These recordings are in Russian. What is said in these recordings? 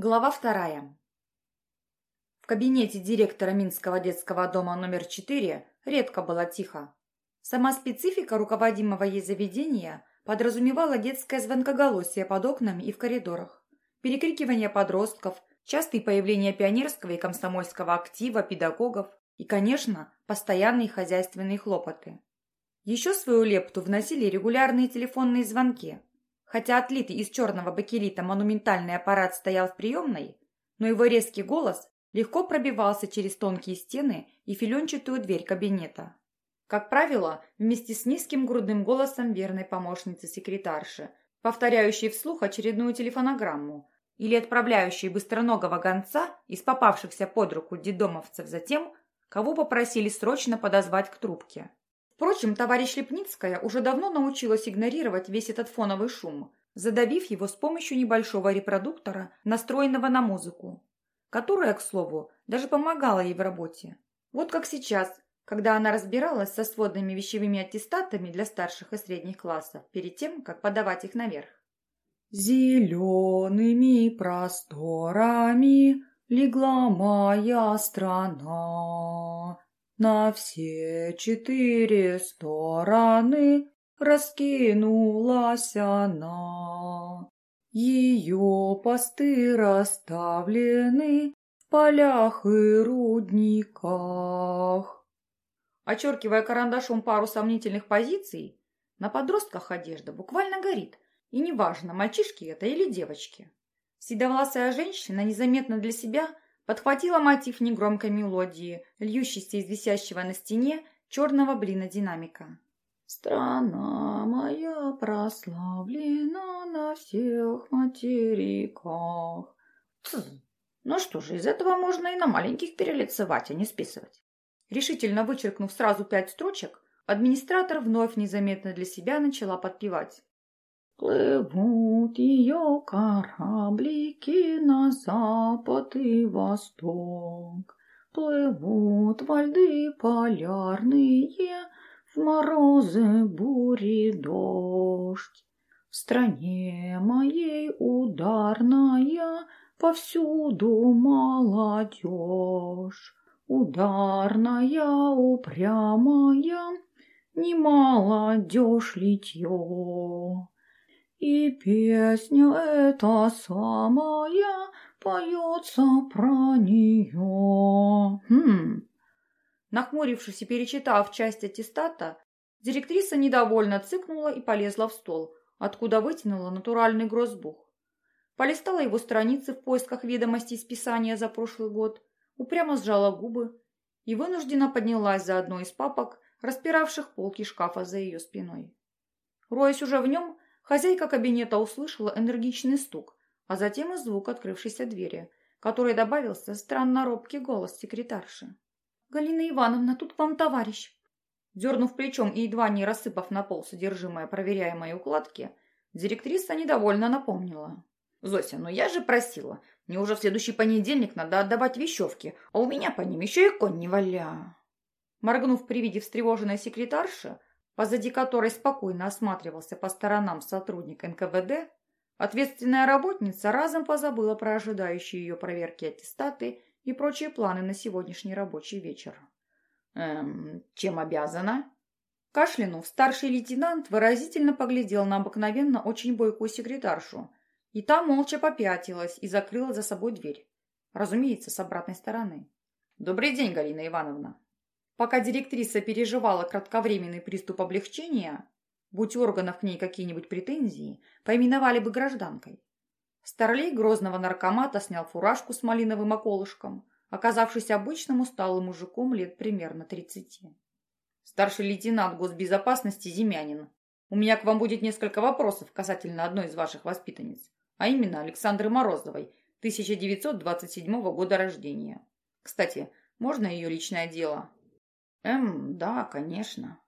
Глава вторая. В кабинете директора Минского детского дома номер 4 редко было тихо. Сама специфика руководимого ей заведения подразумевала детское звонкоголосие под окнами и в коридорах, перекрикивание подростков, частые появления пионерского и комсомольского актива, педагогов и, конечно, постоянные хозяйственные хлопоты. Еще свою лепту вносили регулярные телефонные звонки – Хотя отлитый из черного бакелита монументальный аппарат стоял в приемной, но его резкий голос легко пробивался через тонкие стены и филенчатую дверь кабинета. Как правило, вместе с низким грудным голосом верной помощницы-секретарши, повторяющей вслух очередную телефонограмму, или отправляющей быстроногого гонца из попавшихся под руку дедомовцев за тем, кого попросили срочно подозвать к трубке. Впрочем, товарищ Лепницкая уже давно научилась игнорировать весь этот фоновый шум, задавив его с помощью небольшого репродуктора, настроенного на музыку, которая, к слову, даже помогала ей в работе. Вот как сейчас, когда она разбиралась со сводными вещевыми аттестатами для старших и средних классов перед тем, как подавать их наверх. «Зелеными просторами легла моя страна, на все четыре стороны раскинулась она. Ее посты расставлены в полях и рудниках. Очеркивая карандашом пару сомнительных позиций, на подростках одежда буквально горит, и неважно, мальчишки это или девочки. Седовласая женщина незаметно для себя – подхватила мотив негромкой мелодии, льющейся из висящего на стене черного блина динамика. «Страна моя прославлена на всех материках». Тз. Ну что же, из этого можно и на маленьких перелицевать, а не списывать. Решительно вычеркнув сразу пять строчек, администратор вновь незаметно для себя начала подпевать. Плывут ее кораблики на запад и восток. Плывут во льды полярные, в морозы, бури, дождь. В стране моей ударная, повсюду молодежь. Ударная, упрямая, не молодежь литье. И песня эта самая поется про нее. Хм. Нахмурившись и перечитав часть аттестата, директриса недовольно цыкнула и полезла в стол, откуда вытянула натуральный грозбух. Полистала его страницы в поисках ведомостей списания за прошлый год, упрямо сжала губы и вынужденно поднялась за одной из папок, распиравших полки шкафа за ее спиной. Роясь уже в нем, Хозяйка кабинета услышала энергичный стук, а затем и звук открывшейся двери, который добавился странно робкий голос секретарши. «Галина Ивановна, тут вам товарищ!» Дернув плечом и едва не рассыпав на пол содержимое проверяемой укладки, директриса недовольно напомнила. «Зося, ну я же просила. Мне уже в следующий понедельник надо отдавать вещевки, а у меня по ним еще и конь не валя». Моргнув при виде встревоженной секретарши, позади которой спокойно осматривался по сторонам сотрудник НКВД, ответственная работница разом позабыла про ожидающие ее проверки аттестаты и прочие планы на сегодняшний рабочий вечер. «Эм, чем обязана?» Кашлянув, старший лейтенант выразительно поглядел на обыкновенно очень бойкую секретаршу, и та молча попятилась и закрыла за собой дверь. Разумеется, с обратной стороны. «Добрый день, Галина Ивановна!» Пока директриса переживала кратковременный приступ облегчения, будь органов к ней какие-нибудь претензии, поименовали бы гражданкой. Старлей грозного наркомата снял фуражку с малиновым околышком, оказавшись обычным усталым мужиком лет примерно тридцати. «Старший лейтенант госбезопасности Земянин, у меня к вам будет несколько вопросов касательно одной из ваших воспитанниц, а именно Александры Морозовой, 1927 года рождения. Кстати, можно ее личное дело? Эм, да, конечно.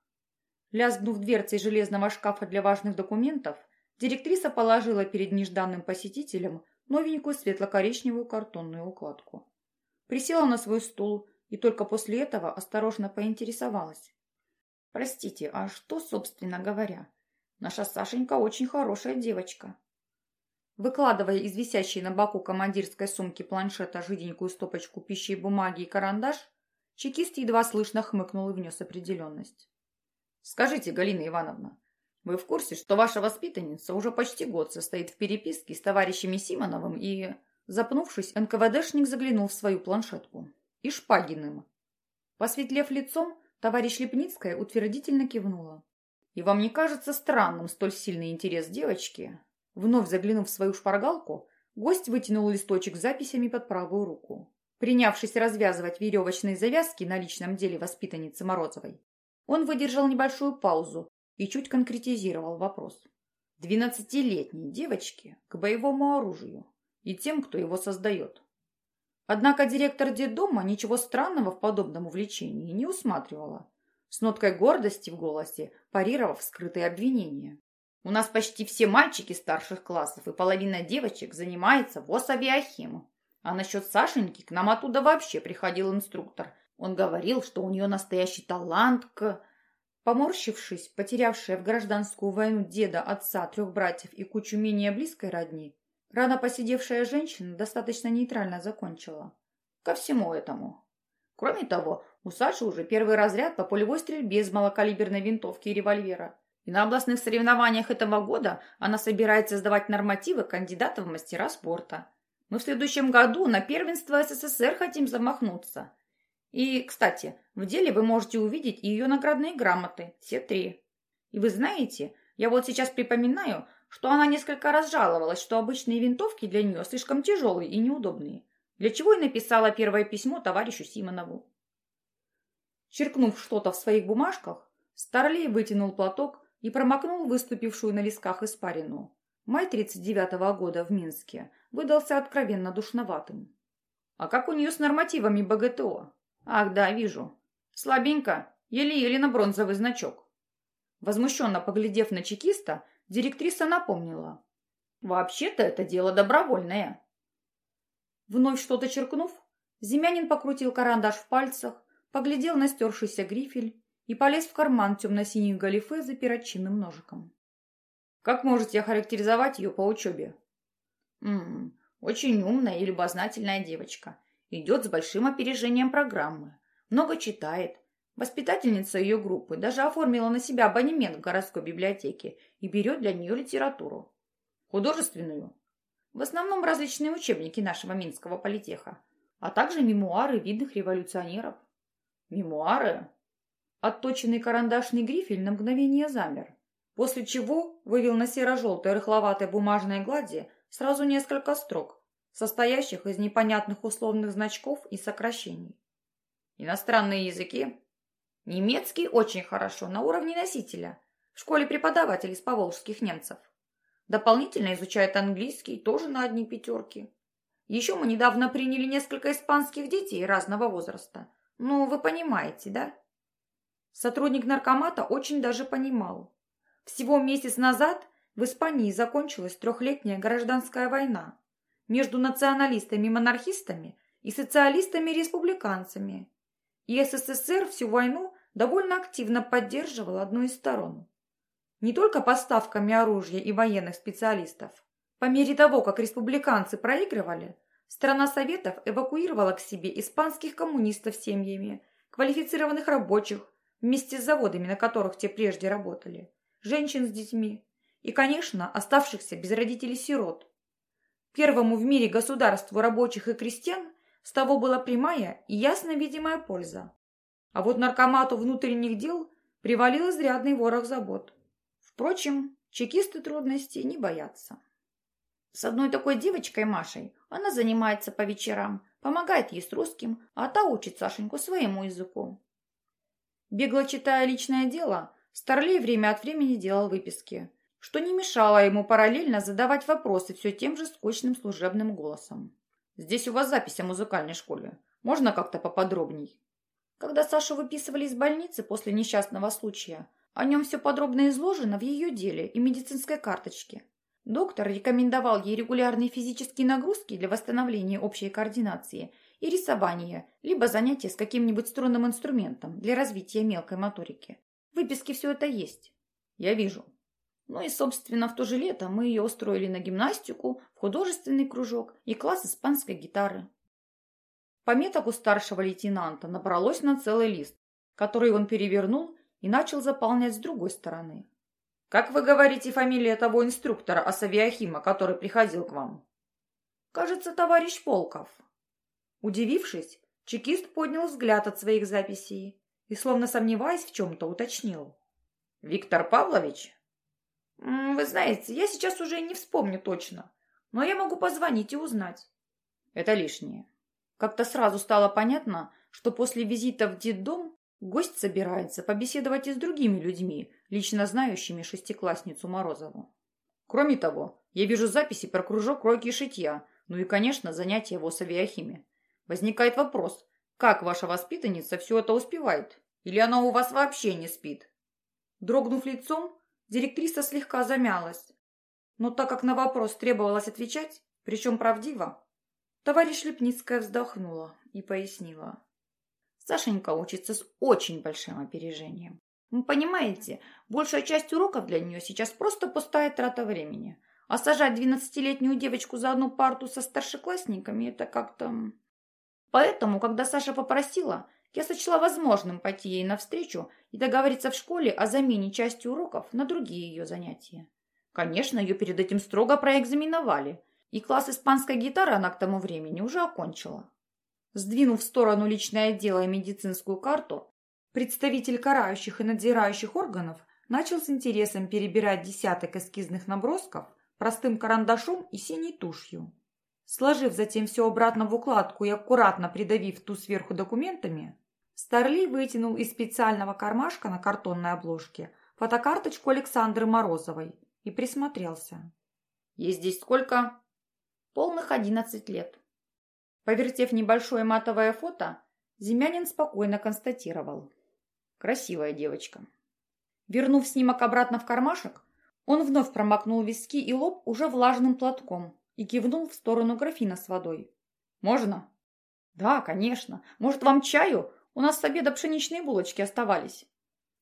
Лязгнув дверцей железного шкафа для важных документов, директриса положила перед нежданным посетителем новенькую светло-коричневую картонную укладку. Присела на свой стул и только после этого осторожно поинтересовалась. «Простите, а что, собственно говоря? Наша Сашенька очень хорошая девочка». Выкладывая из висящей на боку командирской сумки планшета жиденькую стопочку пищи и бумаги и карандаш, чекист едва слышно хмыкнул и внес определенность. «Скажите, Галина Ивановна, вы в курсе, что ваша воспитанница уже почти год состоит в переписке с товарищами Симоновым и...» Запнувшись, НКВДшник заглянул в свою планшетку. «И Шпагиным». Посветлев лицом, товарищ Лепницкая утвердительно кивнула. «И вам не кажется странным столь сильный интерес девочки Вновь заглянув в свою шпаргалку, гость вытянул листочек с записями под правую руку. Принявшись развязывать веревочные завязки на личном деле воспитанницы Морозовой, он выдержал небольшую паузу и чуть конкретизировал вопрос. Двенадцатилетней девочке к боевому оружию и тем, кто его создает. Однако директор детдома ничего странного в подобном увлечении не усматривала, с ноткой гордости в голосе парировав скрытые обвинения. У нас почти все мальчики старших классов и половина девочек занимается ВОС-авиахиму. А насчет Сашеньки к нам оттуда вообще приходил инструктор. Он говорил, что у нее настоящий талант к... Поморщившись, потерявшая в гражданскую войну деда, отца, трех братьев и кучу менее близкой родни, рано посидевшая женщина достаточно нейтрально закончила. Ко всему этому. Кроме того, у Саши уже первый разряд по полевой стрельбе из малокалиберной винтовки и револьвера. И на областных соревнованиях этого года она собирается сдавать нормативы кандидата в мастера спорта. Мы в следующем году на первенство СССР хотим замахнуться. И, кстати, в деле вы можете увидеть ее наградные грамоты, все три. И вы знаете, я вот сейчас припоминаю, что она несколько раз жаловалась, что обычные винтовки для нее слишком тяжелые и неудобные, для чего и написала первое письмо товарищу Симонову. Черкнув что-то в своих бумажках, Старлей вытянул платок и промокнул выступившую на висках испарину. Май 39-го года в Минске выдался откровенно душноватым. А как у нее с нормативами БГТО? Ах, да, вижу. Слабенько, еле-еле на бронзовый значок. Возмущенно поглядев на чекиста, директриса напомнила. Вообще-то это дело добровольное. Вновь что-то черкнув, Земянин покрутил карандаш в пальцах, поглядел на стершийся грифель и полез в карман темно-синих галифе за перочинным ножиком. Как можете охарактеризовать ее по учебе? М очень умная и любознательная девочка. Идет с большим опережением программы. Много читает. Воспитательница ее группы даже оформила на себя абонемент в городской библиотеке и берет для нее литературу. Художественную. В основном различные учебники нашего Минского политеха, а также мемуары видных революционеров. Мемуары? Отточенный карандашный грифель на мгновение замер, после чего вывел на серо-желтой рыхловатой бумажной глади сразу несколько строк, состоящих из непонятных условных значков и сокращений. Иностранные языки? Немецкий очень хорошо, на уровне носителя, в школе преподавателей из поволжских немцев. Дополнительно изучает английский, тоже на одни пятерки. Еще мы недавно приняли несколько испанских детей разного возраста. Ну, вы понимаете, да? Сотрудник наркомата очень даже понимал. Всего месяц назад в Испании закончилась трехлетняя гражданская война между националистами-монархистами и социалистами-республиканцами. И СССР всю войну довольно активно поддерживал одну из сторон. Не только поставками оружия и военных специалистов. По мере того, как республиканцы проигрывали, страна Советов эвакуировала к себе испанских коммунистов семьями, квалифицированных рабочих, вместе с заводами, на которых те прежде работали, женщин с детьми и, конечно, оставшихся без родителей сирот. Первому в мире государству рабочих и крестьян с того была прямая и ясно видимая польза. А вот наркомату внутренних дел привалил изрядный ворох забот. Впрочем, чекисты трудностей не боятся. С одной такой девочкой Машей она занимается по вечерам, помогает ей с русским, а та учит Сашеньку своему языку. Бегло читая личное дело, Старлей время от времени делал выписки, что не мешало ему параллельно задавать вопросы все тем же скучным служебным голосом. «Здесь у вас запись о музыкальной школе. Можно как-то поподробней?» Когда Сашу выписывали из больницы после несчастного случая, о нем все подробно изложено в ее деле и медицинской карточке. Доктор рекомендовал ей регулярные физические нагрузки для восстановления общей координации и рисование, либо занятия с каким-нибудь струнным инструментом для развития мелкой моторики. В выписке все это есть. Я вижу. Ну и, собственно, в то же лето мы ее устроили на гимнастику, в художественный кружок и класс испанской гитары. Пометок у старшего лейтенанта набралось на целый лист, который он перевернул и начал заполнять с другой стороны. «Как вы говорите фамилия того инструктора Асавиахима, который приходил к вам?» «Кажется, товарищ Полков». Удивившись, чекист поднял взгляд от своих записей и, словно сомневаясь в чем-то, уточнил. «Виктор Павлович?» «Вы знаете, я сейчас уже не вспомню точно, но я могу позвонить и узнать». «Это лишнее». Как-то сразу стало понятно, что после визита в детдом гость собирается побеседовать и с другими людьми, лично знающими шестиклассницу Морозову. Кроме того, я вижу записи про кружок ройки и шитья, ну и, конечно, занятия в Осавиахиме. Возникает вопрос, как ваша воспитанница все это успевает? Или она у вас вообще не спит? Дрогнув лицом, директриса слегка замялась. Но так как на вопрос требовалось отвечать, причем правдиво, Товарищ Лепницкая вздохнула и пояснила. Сашенька учится с очень большим опережением. Вы понимаете, большая часть уроков для нее сейчас просто пустая трата времени. А сажать двенадцатилетнюю девочку за одну парту со старшеклассниками – это как-то... Поэтому, когда Саша попросила, я сочла возможным пойти ей навстречу и договориться в школе о замене части уроков на другие ее занятия. Конечно, ее перед этим строго проэкзаменовали – и класс испанской гитары она к тому времени уже окончила. Сдвинув в сторону личное дело и медицинскую карту, представитель карающих и надзирающих органов начал с интересом перебирать десяток эскизных набросков простым карандашом и синей тушью. Сложив затем все обратно в укладку и аккуратно придавив ту сверху документами, Старли вытянул из специального кармашка на картонной обложке фотокарточку Александры Морозовой и присмотрелся. «Есть здесь сколько?» полных одиннадцать лет. Повертев небольшое матовое фото, Земянин спокойно констатировал. Красивая девочка. Вернув снимок обратно в кармашек, он вновь промокнул виски и лоб уже влажным платком и кивнул в сторону графина с водой. «Можно?» «Да, конечно. Может, вам чаю? У нас с обеда пшеничные булочки оставались».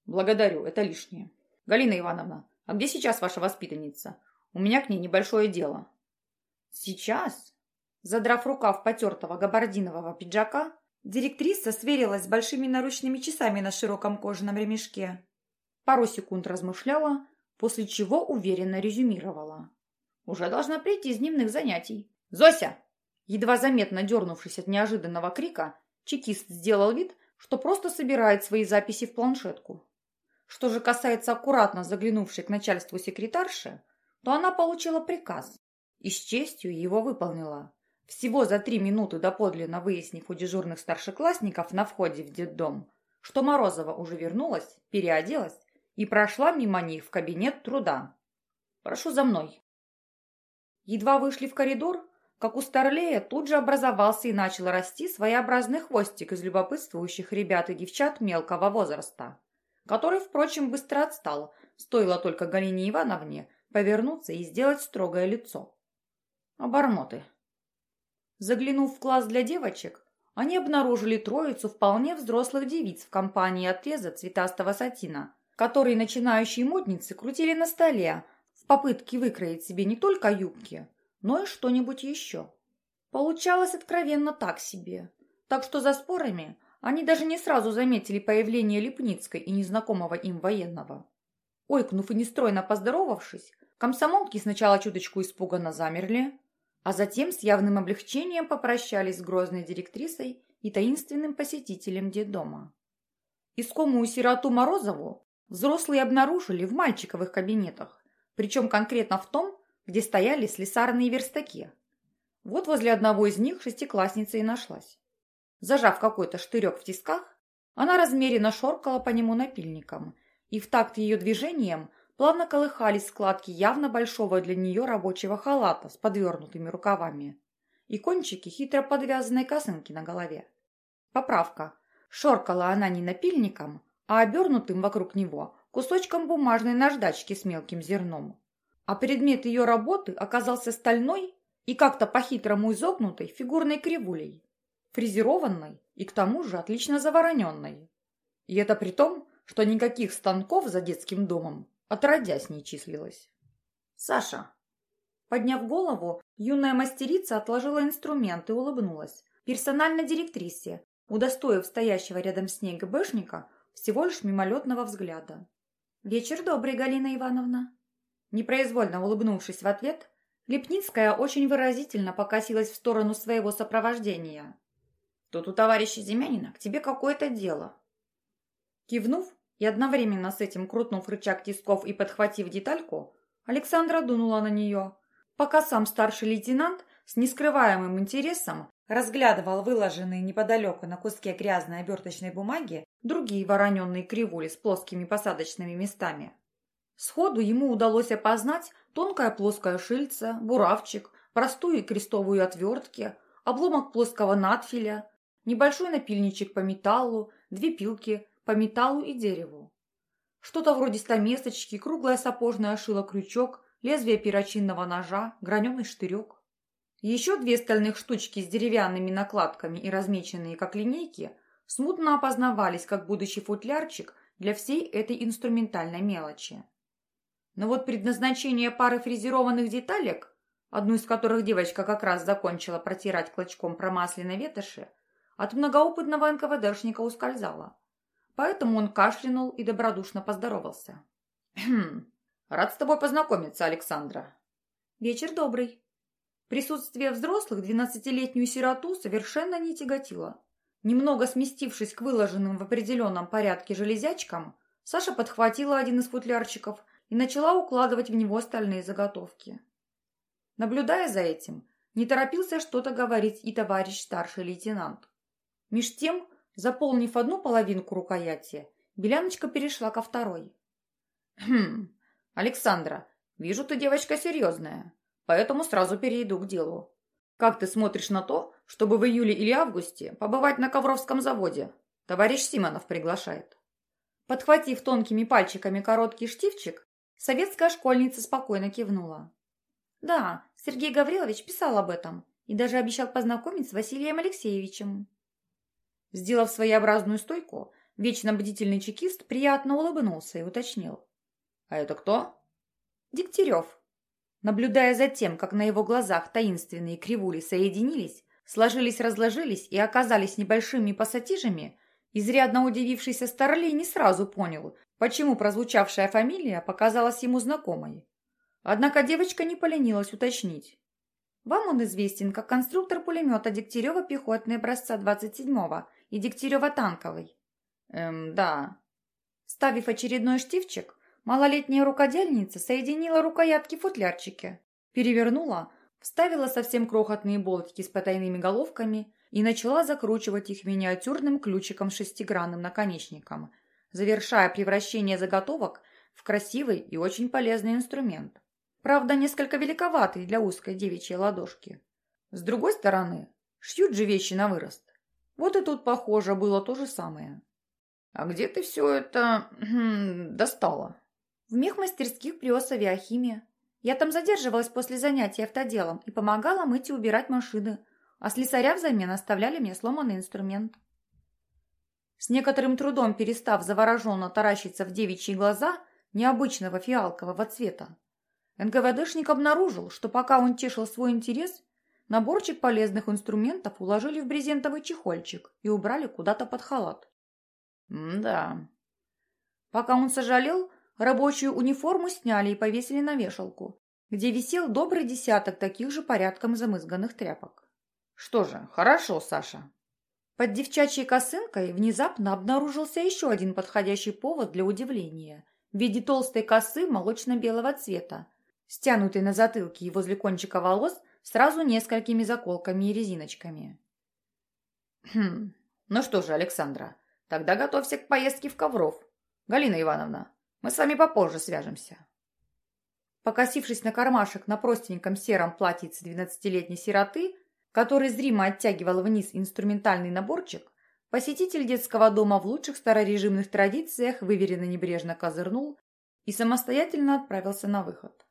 «Благодарю, это лишнее. Галина Ивановна, а где сейчас ваша воспитанница? У меня к ней небольшое дело». Сейчас, задрав рукав потертого габардинового пиджака, директриса сверилась с большими наручными часами на широком кожаном ремешке. Пару секунд размышляла, после чего уверенно резюмировала. «Уже должна прийти из дневных занятий. Зося!» Едва заметно дернувшись от неожиданного крика, чекист сделал вид, что просто собирает свои записи в планшетку. Что же касается аккуратно заглянувшей к начальству секретарши, то она получила приказ и с честью его выполнила. Всего за три минуты доподлинно выяснив у дежурных старшеклассников на входе в детдом, что Морозова уже вернулась, переоделась и прошла мимо них в кабинет труда. «Прошу за мной». Едва вышли в коридор, как у Старлея тут же образовался и начал расти своеобразный хвостик из любопытствующих ребят и девчат мелкого возраста, который, впрочем, быстро отстал, стоило только Галине Ивановне повернуться и сделать строгое лицо. Обормоты. Заглянув в класс для девочек, они обнаружили троицу вполне взрослых девиц в компании отреза цветастого сатина, который начинающие модницы крутили на столе в попытке выкроить себе не только юбки, но и что-нибудь еще. Получалось откровенно так себе. Так что за спорами они даже не сразу заметили появление Лепницкой и незнакомого им военного. Ойкнув и нестройно поздоровавшись, комсомолки сначала чуточку испуганно замерли, а затем с явным облегчением попрощались с грозной директрисой и таинственным посетителем детдома. Искомую сироту Морозову взрослые обнаружили в мальчиковых кабинетах, причем конкретно в том, где стояли слесарные верстаки. Вот возле одного из них шестиклассница и нашлась. Зажав какой-то штырек в тисках, она размеренно шоркала по нему напильником, и в такт ее движением плавно колыхались складки явно большого для нее рабочего халата с подвернутыми рукавами и кончики хитро подвязанной косынки на голове. Поправка. Шоркала она не напильником, а обернутым вокруг него кусочком бумажной наждачки с мелким зерном. А предмет ее работы оказался стальной и как-то по-хитрому изогнутой фигурной кривулей, фрезерованной и к тому же отлично завороненной. И это при том, что никаких станков за детским домом Отродясь не числилась. «Саша!» Подняв голову, юная мастерица отложила инструмент и улыбнулась. Персонально директрисе, удостоив стоящего рядом с ней ГБшника всего лишь мимолетного взгляда. «Вечер добрый, Галина Ивановна!» Непроизвольно улыбнувшись в ответ, Лепницкая очень выразительно покосилась в сторону своего сопровождения. «Тут у товарища Земянина к тебе какое-то дело». Кивнув и одновременно с этим крутнув рычаг тисков и подхватив детальку, Александра дунула на нее, пока сам старший лейтенант с нескрываемым интересом разглядывал выложенные неподалеку на куске грязной оберточной бумаги другие вороненные кривули с плоскими посадочными местами. Сходу ему удалось опознать тонкое плоское шильце, буравчик, простую крестовую отвертки, обломок плоского надфиля, небольшой напильничек по металлу, две пилки по металлу и дереву. Что-то вроде стамесочки, круглая сапожная шила-крючок, лезвие перочинного ножа, граненый штырек. Еще две стальных штучки с деревянными накладками и размеченные как линейки смутно опознавались как будущий футлярчик для всей этой инструментальной мелочи. Но вот предназначение пары фрезерованных деталек, одну из которых девочка как раз закончила протирать клочком промасленной ветоши, от многоопытного НКВДшника ускользало. Поэтому он кашлянул и добродушно поздоровался. «Хм, рад с тобой познакомиться, Александра». «Вечер добрый». Присутствие взрослых двенадцатилетнюю сироту совершенно не тяготило. Немного сместившись к выложенным в определенном порядке железячкам, Саша подхватила один из футлярчиков и начала укладывать в него остальные заготовки. Наблюдая за этим, не торопился что-то говорить и товарищ старший лейтенант. Меж тем, заполнив одну половинку рукояти, Беляночка перешла ко второй. «Хм, Александра, вижу, ты девочка серьезная, поэтому сразу перейду к делу. Как ты смотришь на то, чтобы в июле или августе побывать на Ковровском заводе? Товарищ Симонов приглашает». Подхватив тонкими пальчиками короткий штифчик, Советская школьница спокойно кивнула. Да, Сергей Гаврилович писал об этом и даже обещал познакомить с Василием Алексеевичем. Сделав своеобразную стойку, вечно бдительный чекист приятно улыбнулся и уточнил. «А это кто?» «Дегтярев». Наблюдая за тем, как на его глазах таинственные кривули соединились, сложились-разложились и оказались небольшими пассатижами, изрядно удивившийся Старлей не сразу понял, почему прозвучавшая фамилия показалась ему знакомой. Однако девочка не поленилась уточнить. Вам он известен как конструктор пулемета Дегтярева пехотный образца 27-го и Дегтярева танковый. Эм, да. Ставив очередной штифчик, малолетняя рукодельница соединила рукоятки в футлярчике, перевернула, вставила совсем крохотные болтики с потайными головками и начала закручивать их миниатюрным ключиком с шестигранным наконечником – завершая превращение заготовок в красивый и очень полезный инструмент. Правда, несколько великоватый для узкой девичьей ладошки. С другой стороны, шьют же вещи на вырост. Вот и тут, похоже, было то же самое. «А где ты все это хм, достала?» «В мехмастерских при Осавиахиме. Я там задерживалась после занятий автоделом и помогала мыть и убирать машины, а слесаря взамен оставляли мне сломанный инструмент». С некоторым трудом перестав завороженно таращиться в девичьи глаза необычного фиалкового цвета, НКВДшник обнаружил, что пока он тешил свой интерес, наборчик полезных инструментов уложили в брезентовый чехольчик и убрали куда-то под халат. да. Пока он сожалел, рабочую униформу сняли и повесили на вешалку, где висел добрый десяток таких же порядком замызганных тряпок. Что же, хорошо, Саша. Под девчачьей косынкой внезапно обнаружился еще один подходящий повод для удивления в виде толстой косы молочно-белого цвета, стянутой на затылке и возле кончика волос сразу несколькими заколками и резиночками. «Хм, ну что же, Александра, тогда готовься к поездке в Ковров. Галина Ивановна, мы с вами попозже свяжемся». Покосившись на кармашек на простеньком сером платьице двенадцатилетней сироты, который зримо оттягивал вниз инструментальный наборчик, посетитель детского дома в лучших старорежимных традициях выверенно небрежно козырнул и самостоятельно отправился на выход.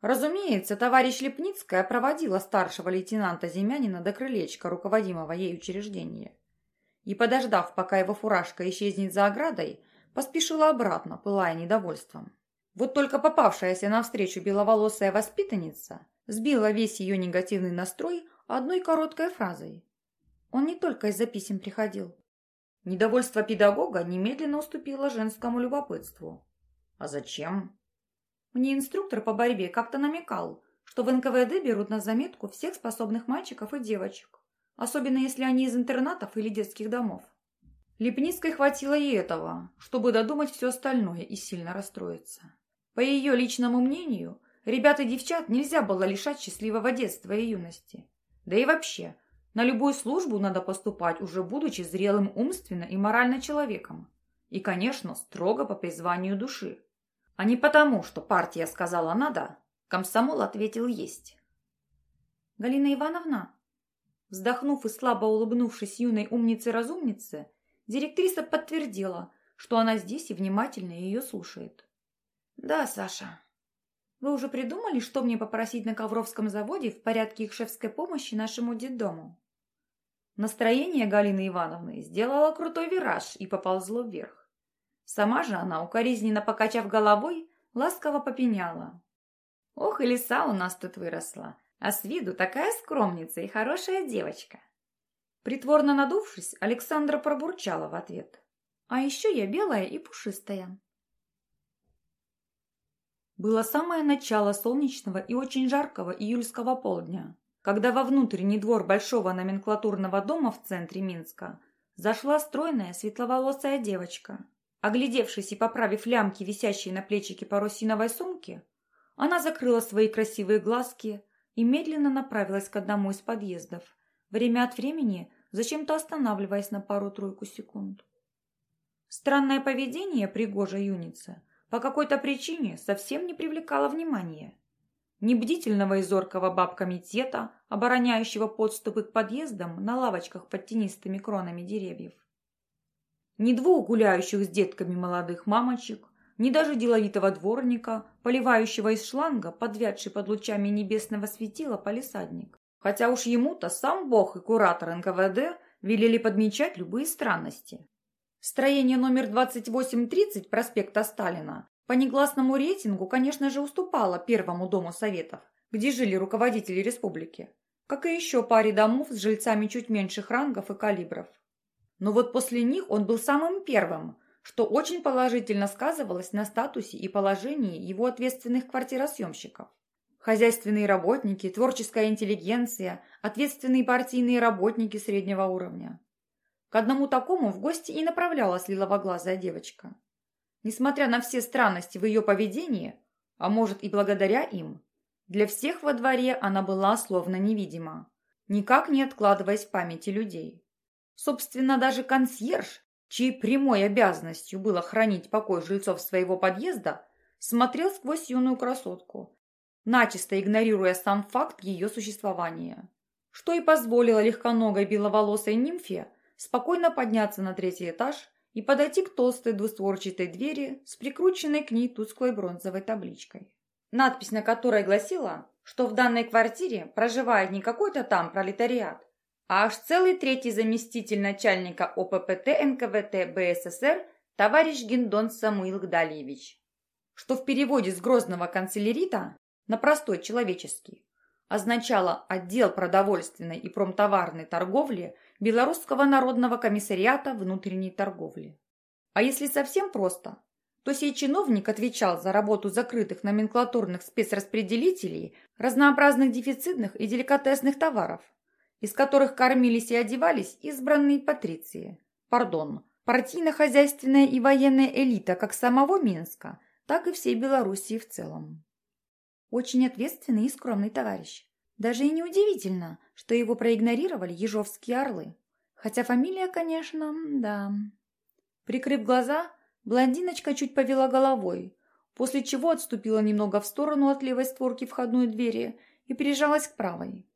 Разумеется, товарищ Лепницкая проводила старшего лейтенанта Земянина до крылечка руководимого ей учреждения и, подождав, пока его фуражка исчезнет за оградой, поспешила обратно, пылая недовольством. Вот только попавшаяся навстречу беловолосая воспитанница сбила весь ее негативный настрой одной короткой фразой. Он не только из-за писем приходил. Недовольство педагога немедленно уступило женскому любопытству. А зачем? Мне инструктор по борьбе как-то намекал, что в НКВД берут на заметку всех способных мальчиков и девочек, особенно если они из интернатов или детских домов. Лепницкой хватило и этого, чтобы додумать все остальное и сильно расстроиться. По ее личному мнению, ребят и девчат нельзя было лишать счастливого детства и юности. Да и вообще, на любую службу надо поступать, уже будучи зрелым умственно и морально человеком. И, конечно, строго по призванию души. А не потому, что партия сказала «надо», комсомол ответил «есть». «Галина Ивановна?» Вздохнув и слабо улыбнувшись юной умнице-разумнице, директриса подтвердила, что она здесь и внимательно ее слушает. «Да, Саша». «Вы уже придумали, что мне попросить на Ковровском заводе в порядке их шефской помощи нашему детдому?» Настроение Галины Ивановны сделало крутой вираж и поползло вверх. Сама же она, укоризненно покачав головой, ласково попеняла. «Ох, и лиса у нас тут выросла, а с виду такая скромница и хорошая девочка!» Притворно надувшись, Александра пробурчала в ответ. «А еще я белая и пушистая». Было самое начало солнечного и очень жаркого июльского полдня, когда во внутренний двор большого номенклатурного дома в центре Минска зашла стройная светловолосая девочка Оглядевшись и поправив лямки, висящие на плечике парусиновой сумки, она закрыла свои красивые глазки и медленно направилась к одному из подъездов, время от времени зачем-то останавливаясь на пару-тройку секунд. Странное поведение пригожей юницы по какой-то причине совсем не привлекало внимания. Ни бдительного и зоркого баб-комитета, обороняющего подступы к подъездам на лавочках под тенистыми кронами деревьев, ни двух гуляющих с детками молодых мамочек, ни даже деловитого дворника, поливающего из шланга, подвядший под лучами небесного светила палисадник. Хотя уж ему-то сам бог и куратор НКВД велели подмечать любые странности. Строение номер 2830 проспекта Сталина по негласному рейтингу, конечно же, уступало первому дому советов, где жили руководители республики, как и еще паре домов с жильцами чуть меньших рангов и калибров. Но вот после них он был самым первым, что очень положительно сказывалось на статусе и положении его ответственных квартиросъемщиков. Хозяйственные работники, творческая интеллигенция, ответственные партийные работники среднего уровня. К одному такому в гости и направлялась лиловоглазая девочка. Несмотря на все странности в ее поведении, а может и благодаря им, для всех во дворе она была словно невидима, никак не откладываясь в памяти людей. Собственно, даже консьерж, чьей прямой обязанностью было хранить покой жильцов своего подъезда, смотрел сквозь юную красотку, начисто игнорируя сам факт ее существования, что и позволило легконогой беловолосой нимфе спокойно подняться на третий этаж и подойти к толстой двустворчатой двери с прикрученной к ней тусклой бронзовой табличкой. Надпись на которой гласила, что в данной квартире проживает не какой-то там пролетариат, а аж целый третий заместитель начальника ОППТ НКВТ БССР товарищ Гендон Самуил Гдальевич, что в переводе с грозного канцелярита на простой человеческий означало отдел продовольственной и промтоварной торговли Белорусского народного комиссариата внутренней торговли. А если совсем просто, то сей чиновник отвечал за работу закрытых номенклатурных спецраспределителей разнообразных дефицитных и деликатесных товаров – из которых кормились и одевались избранные патриции. Пардон, партийно-хозяйственная и военная элита как самого Минска, так и всей Белоруссии в целом. Очень ответственный и скромный товарищ. Даже и неудивительно, что его проигнорировали ежовские орлы. Хотя фамилия, конечно, да. Прикрыв глаза, блондиночка чуть повела головой, после чего отступила немного в сторону от левой створки входной двери и прижалась к правой.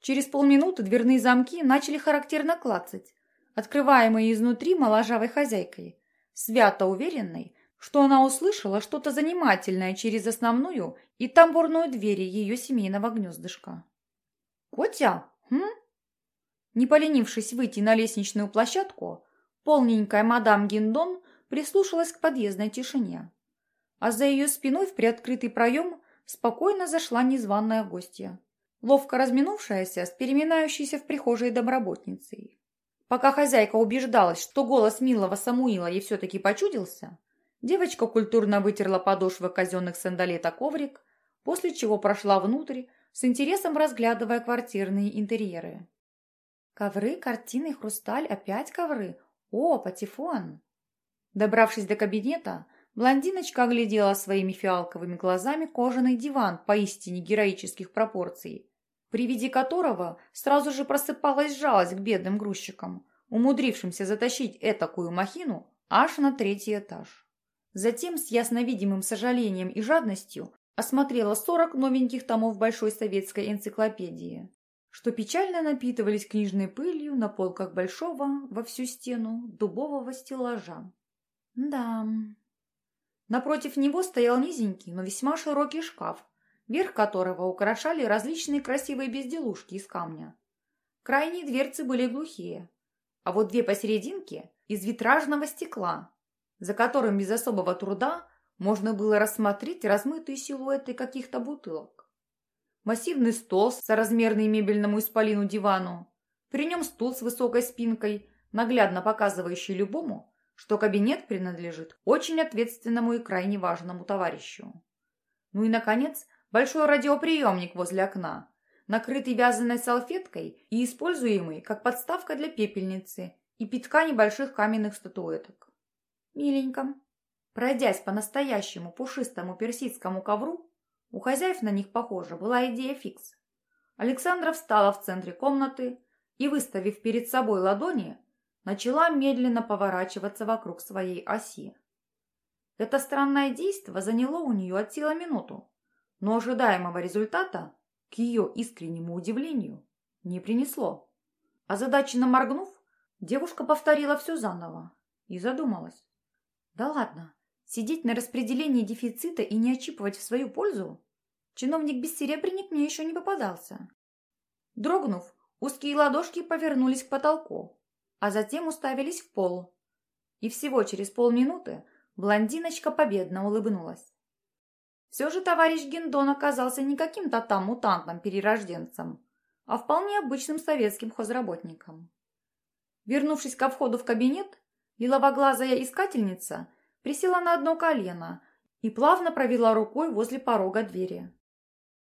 Через полминуты дверные замки начали характерно клацать, открываемые изнутри моложавой хозяйкой, свято уверенной, что она услышала что-то занимательное через основную и тамбурную двери ее семейного гнездышка. «Котя, хм?» Не поленившись выйти на лестничную площадку, полненькая мадам Гиндон прислушалась к подъездной тишине. а за ее спиной в приоткрытый проем спокойно зашла незваная гостья, ловко разминувшаяся с переминающейся в прихожей домработницей. Пока хозяйка убеждалась, что голос милого Самуила ей все-таки почудился, девочка культурно вытерла подошвы казенных сандалет о коврик, после чего прошла внутрь, с интересом разглядывая квартирные интерьеры. Ковры, картины, хрусталь, опять ковры. О, патефон! Добравшись до кабинета, блондиночка оглядела своими фиалковыми глазами кожаный диван поистине героических пропорций, при виде которого сразу же просыпалась жалость к бедным грузчикам, умудрившимся затащить этакую махину аж на третий этаж. Затем с ясновидимым сожалением и жадностью осмотрела 40 новеньких томов Большой советской энциклопедии, что печально напитывались книжной пылью на полках большого во всю стену дубового стеллажа. Да. Напротив него стоял низенький, но весьма широкий шкаф, верх которого украшали различные красивые безделушки из камня. Крайние дверцы были глухие, а вот две посерединке из витражного стекла, за которым без особого труда можно было рассмотреть размытые силуэты каких-то бутылок. Массивный стол с размерной мебельному исполину дивану, при нем стул с высокой спинкой, наглядно показывающий любому, что кабинет принадлежит очень ответственному и крайне важному товарищу. Ну и, наконец, большой радиоприемник возле окна, накрытый вязаной салфеткой и используемый как подставка для пепельницы и пятка небольших каменных статуэток. Миленько. Пройдясь по настоящему пушистому персидскому ковру, у хозяев на них, похоже, была идея фикс. Александра встала в центре комнаты и, выставив перед собой ладони, начала медленно поворачиваться вокруг своей оси. Это странное действо заняло у нее от силы минуту, но ожидаемого результата, к ее искреннему удивлению, не принесло. Озадаченно моргнув, девушка повторила все заново и задумалась. Да ладно, Сидеть на распределении дефицита и не отчипывать в свою пользу? Чиновник-бессеребренник мне еще не попадался. Дрогнув, узкие ладошки повернулись к потолку, а затем уставились в пол. И всего через полминуты блондиночка победно улыбнулась. Все же товарищ Гендон оказался не каким-то там мутантом-перерожденцем, а вполне обычным советским хозработником. Вернувшись ко входу в кабинет, лиловоглазая искательница – присела на одно колено и плавно провела рукой возле порога двери.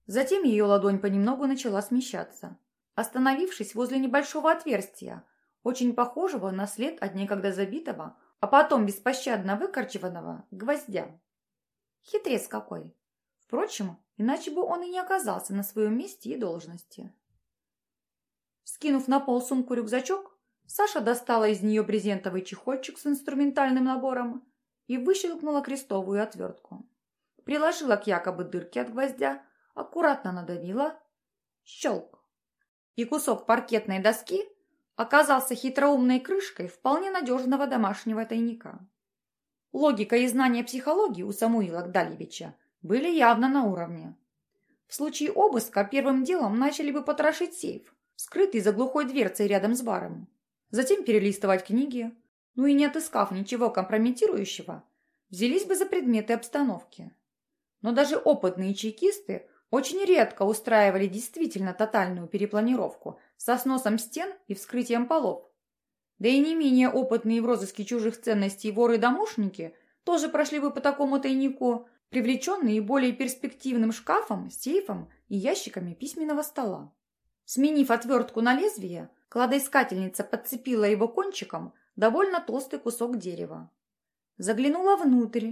Затем ее ладонь понемногу начала смещаться, остановившись возле небольшого отверстия, очень похожего на след от некогда забитого, а потом беспощадно выкорчеванного гвоздя. Хитрец какой! Впрочем, иначе бы он и не оказался на своем месте и должности. Скинув на пол сумку-рюкзачок, Саша достала из нее брезентовый чехольчик с инструментальным набором и выщелкнула крестовую отвертку. Приложила к якобы дырке от гвоздя, аккуратно надавила, щелк. И кусок паркетной доски оказался хитроумной крышкой вполне надежного домашнего тайника. Логика и знания психологии у Самуила Гдальевича были явно на уровне. В случае обыска первым делом начали бы потрошить сейф, скрытый за глухой дверцей рядом с баром. Затем перелистывать книги, ну и не отыскав ничего компрометирующего, взялись бы за предметы обстановки. Но даже опытные чекисты очень редко устраивали действительно тотальную перепланировку со сносом стен и вскрытием полов. Да и не менее опытные в розыске чужих ценностей воры-домушники тоже прошли бы по такому тайнику, привлеченные более перспективным шкафом, сейфом и ящиками письменного стола. Сменив отвертку на лезвие, кладоискательница подцепила его кончиком довольно толстый кусок дерева. Заглянула внутрь,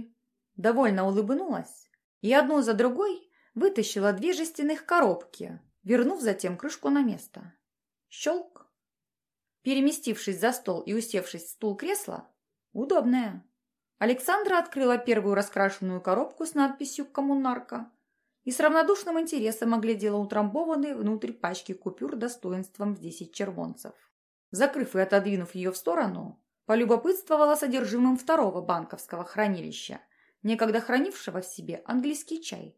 довольно улыбнулась и одну за другой вытащила две жестяных коробки, вернув затем крышку на место. Щелк. Переместившись за стол и усевшись в стул кресла, удобная. Александра открыла первую раскрашенную коробку с надписью «Коммунарка» и с равнодушным интересом оглядела утрамбованные внутрь пачки купюр достоинством в 10 червонцев. Закрыв и отодвинув ее в сторону, полюбопытствовала содержимым второго банковского хранилища, некогда хранившего в себе английский чай,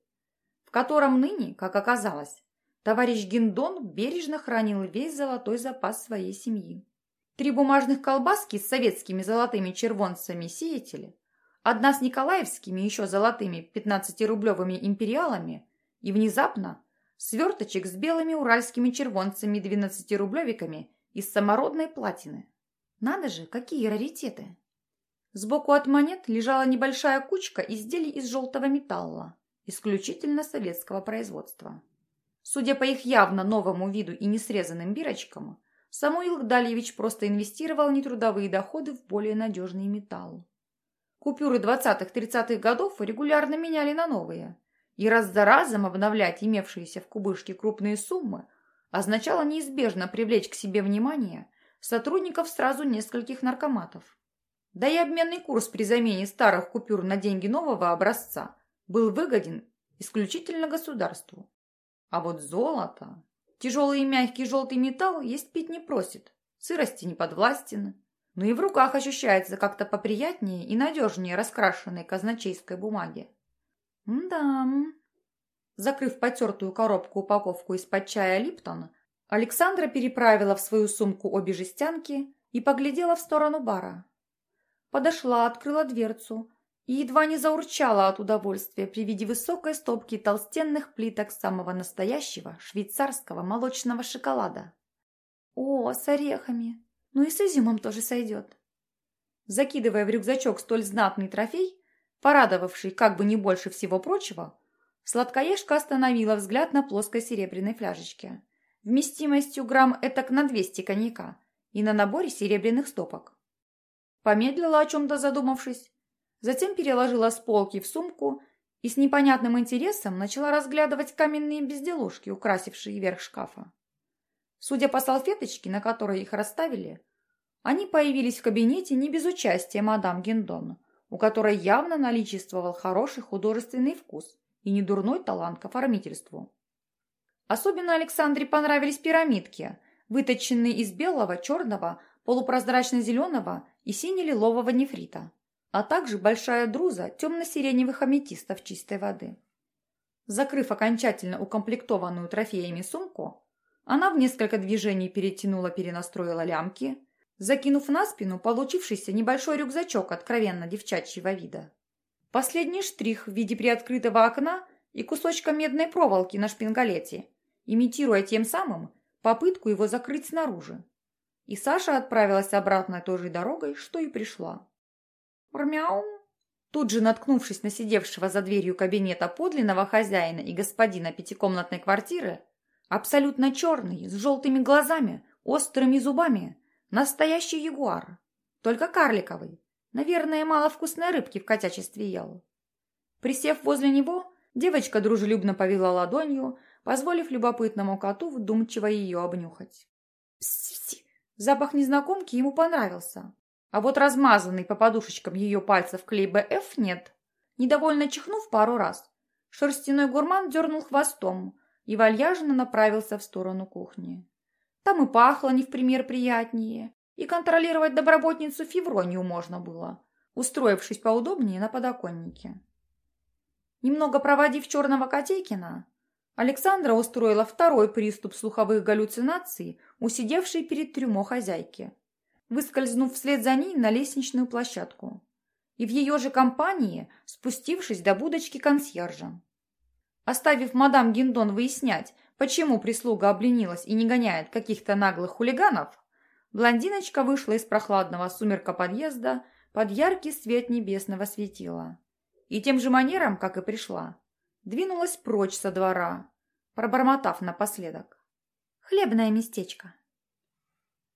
в котором ныне, как оказалось, товарищ Гиндон бережно хранил весь золотой запас своей семьи. Три бумажных колбаски с советскими золотыми червонцами сеятели одна с николаевскими еще золотыми 15-рублевыми империалами и внезапно сверточек с белыми уральскими червонцами 12-рублевиками из самородной платины. Надо же, какие раритеты! Сбоку от монет лежала небольшая кучка изделий из желтого металла, исключительно советского производства. Судя по их явно новому виду и несрезанным бирочкам, Самуил Гдальевич просто инвестировал нетрудовые доходы в более надежный металл. Купюры 20-30-х годов регулярно меняли на новые, и раз за разом обновлять имевшиеся в кубышке крупные суммы означало неизбежно привлечь к себе внимание сотрудников сразу нескольких наркоматов. Да и обменный курс при замене старых купюр на деньги нового образца был выгоден исключительно государству. А вот золото, тяжелый и мягкий желтый металл есть пить не просит, сырости не подвластен, но и в руках ощущается как-то поприятнее и надежнее раскрашенной казначейской бумаги. Да. Закрыв потертую коробку упаковку из-под чая Липтон, Александра переправила в свою сумку обе жестянки и поглядела в сторону бара. Подошла, открыла дверцу и едва не заурчала от удовольствия при виде высокой стопки толстенных плиток самого настоящего швейцарского молочного шоколада. О, с орехами! Ну и с изюмом тоже сойдет. Закидывая в рюкзачок столь знатный трофей, порадовавший как бы не больше всего прочего, сладкоежка остановила взгляд на плоской серебряной фляжечке, вместимостью грамм этак на 200 коньяка и на наборе серебряных стопок. Помедлила о чем-то задумавшись, затем переложила с полки в сумку и с непонятным интересом начала разглядывать каменные безделушки, украсившие верх шкафа. Судя по салфеточке, на которой их расставили, они появились в кабинете не без участия мадам Гендон, у которой явно наличествовал хороший художественный вкус и недурной талант к оформительству. Особенно Александре понравились пирамидки, выточенные из белого, черного, полупрозрачно-зеленого и сине-лилового нефрита, а также большая друза темно-сиреневых аметистов чистой воды. Закрыв окончательно укомплектованную трофеями сумку, она в несколько движений перетянула перенастроила лямки, закинув на спину получившийся небольшой рюкзачок откровенно девчачьего вида. Последний штрих в виде приоткрытого окна и кусочка медной проволоки на шпингалете, имитируя тем самым попытку его закрыть снаружи. И Саша отправилась обратно той же дорогой, что и пришла. «Мяу!» Тут же, наткнувшись на сидевшего за дверью кабинета подлинного хозяина и господина пятикомнатной квартиры, абсолютно черный, с желтыми глазами, острыми зубами, настоящий ягуар, только карликовый, наверное, мало вкусной рыбки в котячестве ел. Присев возле него, девочка дружелюбно повела ладонью, позволив любопытному коту вдумчиво ее обнюхать. Пс-пс-пс! Запах незнакомки ему понравился. А вот размазанный по подушечкам ее пальцев клей БФ нет. Недовольно чихнув пару раз, шерстяной гурман дернул хвостом и вальяжно направился в сторону кухни. Там и пахло не в пример приятнее, и контролировать доброботницу Февронию можно было, устроившись поудобнее на подоконнике. Немного проводив черного Котейкина, Александра устроила второй приступ слуховых галлюцинаций, усидевшей перед трюмо хозяйки, выскользнув вслед за ней на лестничную площадку и в ее же компании спустившись до будочки консьержа. Оставив мадам Гиндон выяснять, почему прислуга обленилась и не гоняет каких-то наглых хулиганов, блондиночка вышла из прохладного сумерка подъезда под яркий свет небесного светила и тем же манером, как и пришла, двинулась прочь со двора, пробормотав напоследок. «Хлебное местечко».